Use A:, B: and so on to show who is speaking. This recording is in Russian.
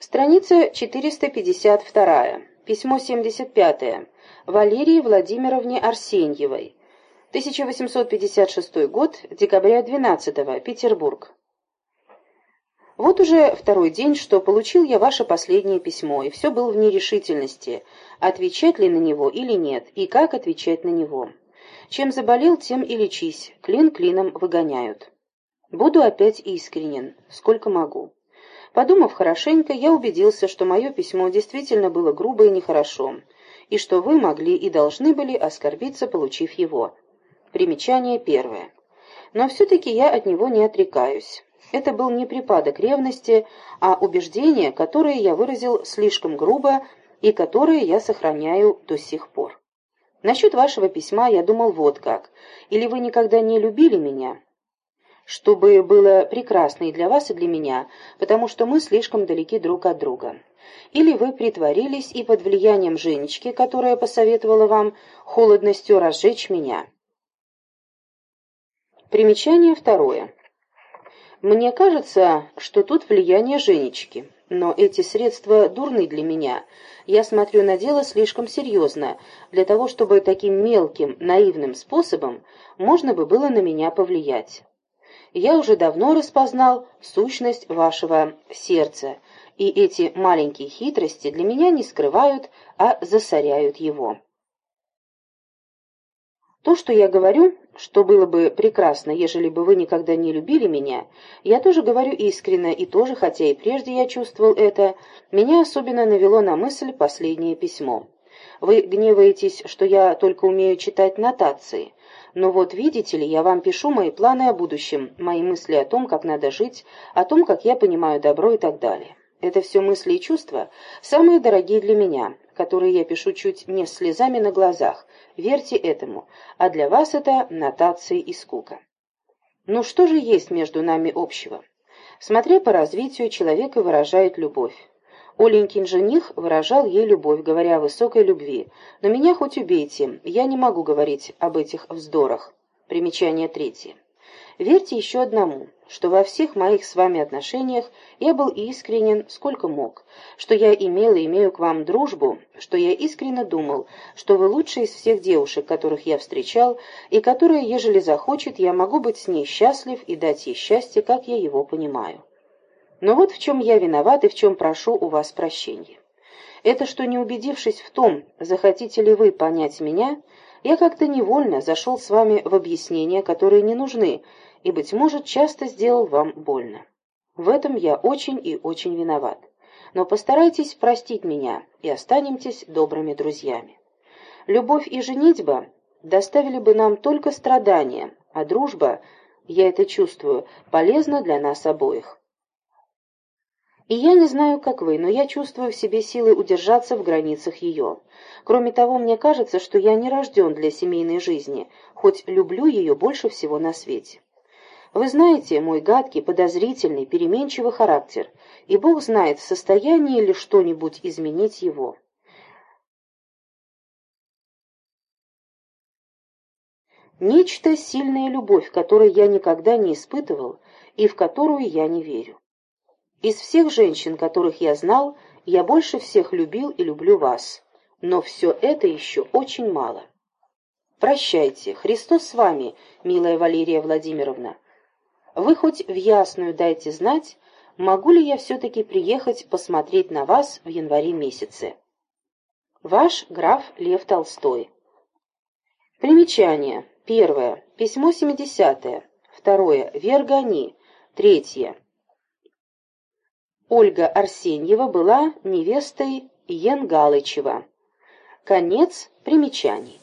A: Страница 452. Письмо 75. Валерии Владимировне Арсеньевой. 1856 год, декабря 12 Петербург. Вот уже второй день, что получил я ваше последнее письмо, и все был в нерешительности, отвечать ли на него или нет, и как отвечать на него. Чем заболел, тем и лечись, клин клином выгоняют. Буду опять искренен, сколько могу. Подумав хорошенько, я убедился, что мое письмо действительно было грубо и нехорошо, и что вы могли и должны были оскорбиться, получив его. Примечание первое. Но все-таки я от него не отрекаюсь. Это был не припадок ревности, а убеждение, которое я выразил слишком грубо и которое я сохраняю до сих пор. Насчет вашего письма я думал вот как. Или вы никогда не любили меня? Чтобы было прекрасно и для вас, и для меня, потому что мы слишком далеки друг от друга. Или вы притворились и под влиянием Женечки, которая посоветовала вам холодностью разжечь меня. Примечание второе. Мне кажется, что тут влияние Женечки, но эти средства дурны для меня. Я смотрю на дело слишком серьезно, для того, чтобы таким мелким, наивным способом можно бы было на меня повлиять. Я уже давно распознал сущность вашего сердца, и эти маленькие хитрости для меня не скрывают, а засоряют его. То, что я говорю, что было бы прекрасно, ежели бы вы никогда не любили меня, я тоже говорю искренне, и тоже, хотя и прежде я чувствовал это, меня особенно навело на мысль последнее письмо. Вы гневаетесь, что я только умею читать нотации. Но вот видите ли, я вам пишу мои планы о будущем, мои мысли о том, как надо жить, о том, как я понимаю добро и так далее. Это все мысли и чувства, самые дорогие для меня, которые я пишу чуть не слезами на глазах, верьте этому, а для вас это нотации и скука. Ну что же есть между нами общего? Смотря по развитию, человека выражает любовь. Оленькин жених выражал ей любовь, говоря о высокой любви. Но меня хоть убейте, я не могу говорить об этих вздорах. Примечание третье. Верьте еще одному, что во всех моих с вами отношениях я был искренен сколько мог, что я имел и имею к вам дружбу, что я искренне думал, что вы лучшие из всех девушек, которых я встречал, и которые, ежели захочет, я могу быть с ней счастлив и дать ей счастье, как я его понимаю. Но вот в чем я виноват и в чем прошу у вас прощения. Это что, не убедившись в том, захотите ли вы понять меня, я как-то невольно зашел с вами в объяснения, которые не нужны, и, быть может, часто сделал вам больно. В этом я очень и очень виноват. Но постарайтесь простить меня и останемтесь добрыми друзьями. Любовь и женитьба доставили бы нам только страдания, а дружба, я это чувствую, полезна для нас обоих. И я не знаю, как вы, но я чувствую в себе силы удержаться в границах ее. Кроме того, мне кажется, что я не рожден для семейной жизни, хоть люблю ее больше всего на свете. Вы знаете мой гадкий, подозрительный, переменчивый характер, и Бог знает, в состоянии ли что-нибудь изменить его. Нечто сильная любовь, которой я никогда не испытывал и в которую я не верю. Из всех женщин, которых я знал, я больше всех любил и люблю вас. Но все это еще очень мало. Прощайте. Христос с вами, милая Валерия Владимировна. Вы хоть в ясную дайте знать, могу ли я все-таки приехать посмотреть на вас в январе месяце. Ваш граф Лев Толстой. Примечание. Первое. Письмо 70. Второе. Вергани. Третье. Ольга Арсеньева была невестой Ян Галычева. Конец примечаний.